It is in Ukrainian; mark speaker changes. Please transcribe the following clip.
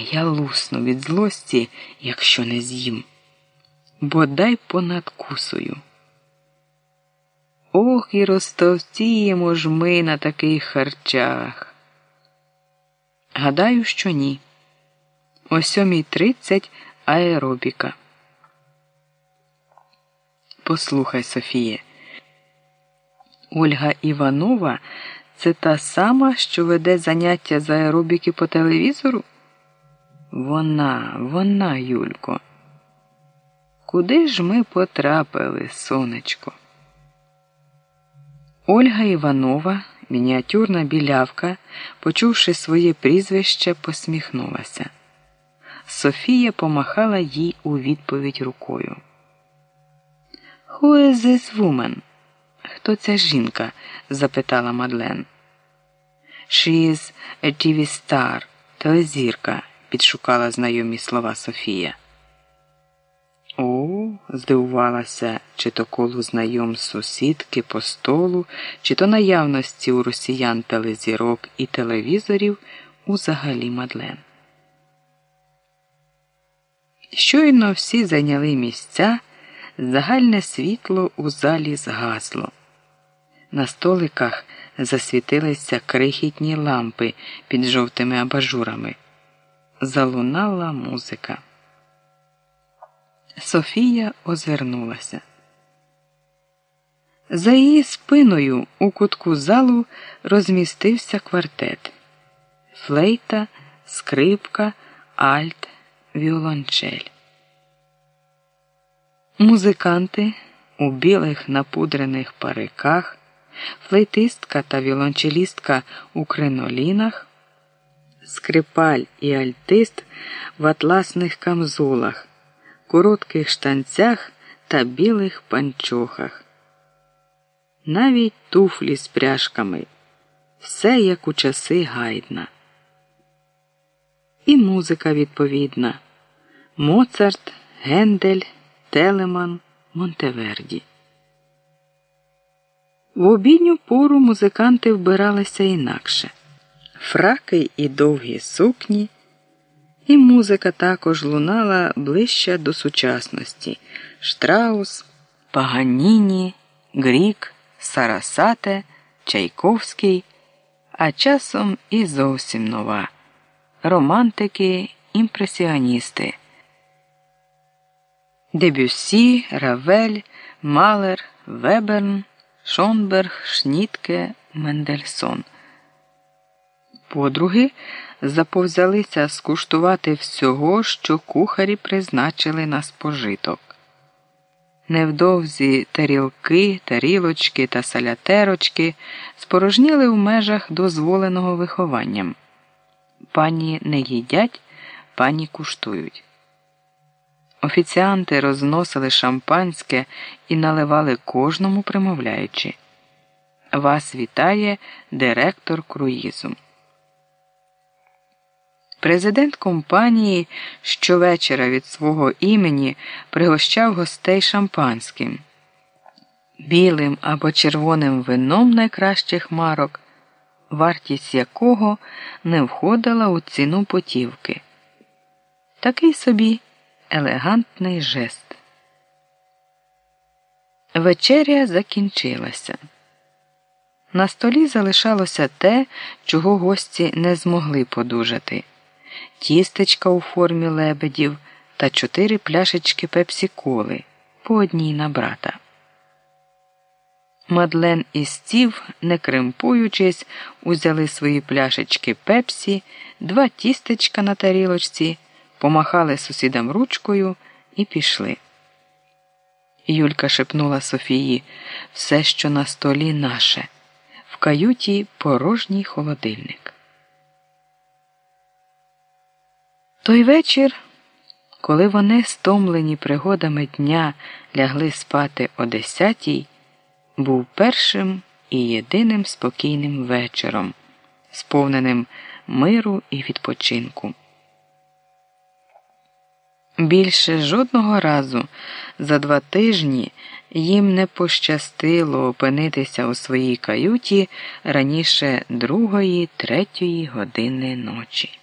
Speaker 1: я лусну від злості, якщо не з'їм. Бодай понадкусую. Ох, і розтовтіємо ж ми на таких харчах. Гадаю, що ні. О 7.30 аеробіка. Послухай, Софіє. Ольга Іванова це та сама, що веде заняття з аеробіки по телевізору? Вона, вона, Юлько. Куди ж ми потрапили, сонечко? Ольга Іванова, мініатюрна білявка, почувши своє прізвище, посміхнулася. Софія помахала їй у відповідь рукою. Who is this woman? Хто ця жінка? запитала Мадлен. She is a TV star, телезірка, підшукала знайомі слова Софія. О, здивувалася, чи то колу знайом сусідки по столу, чи то наявності у росіян телезірок і телевізорів узагалі Мадлен. Щойно всі зайняли місця, загальне світло у залі згасло. На столиках засвітилися крихітні лампи під жовтими абажурами. Залунала музика. Софія озирнулася. За її спиною у кутку залу розмістився квартет флейта, скрипка, альт, віолончель. Музиканти у білих напудрених париках, флейтистка та віолончелістка у кринолінах, скрипаль і альтист в атласних камзолах коротких штанцях та білих панчохах. Навіть туфлі з пряжками, все як у часи гайдна. І музика відповідна Моцарт, Гендель, Телеман, Монтеверді. В обідню пору музиканти вбиралися інакше фраки і довгі сукні. І музика також лунала ближче до сучасності Штраус, Паганіні, Грік, Сарасате, Чайковський, а часом і зовсім нова романтики, імпресіоністи. Дебюсі, Равель, Малер, Веберн, Шонберг, Шнітке, Мендельсон. Подруги заповзялися скуштувати всього, що кухарі призначили на спожиток. Невдовзі тарілки, тарілочки та салятерочки спорожніли в межах дозволеного вихованням. Пані не їдять, пані куштують. Офіціанти розносили шампанське і наливали кожному, примовляючи. Вас вітає директор круїзу. Президент компанії щовечора від свого імені пригощав гостей шампанським, білим або червоним вином найкращих марок, вартість якого не входила у ціну потівки. Такий собі елегантний жест. Вечеря закінчилася. На столі залишалося те, чого гості не змогли подужати тістечка у формі лебедів та чотири пляшечки пепсі-коли по одній на брата. Мадлен і стів, не кремпуючись, узяли свої пляшечки пепсі, два тістечка на тарілочці, помахали сусідам ручкою і пішли. Юлька шепнула Софії все, що на столі наше, в каюті порожній холодильник. Той вечір, коли вони, стомлені пригодами дня, лягли спати о десятій, був першим і єдиним спокійним вечором, сповненим миру і відпочинку. Більше жодного разу за два тижні їм не пощастило опинитися у своїй каюті раніше другої, третьої години ночі.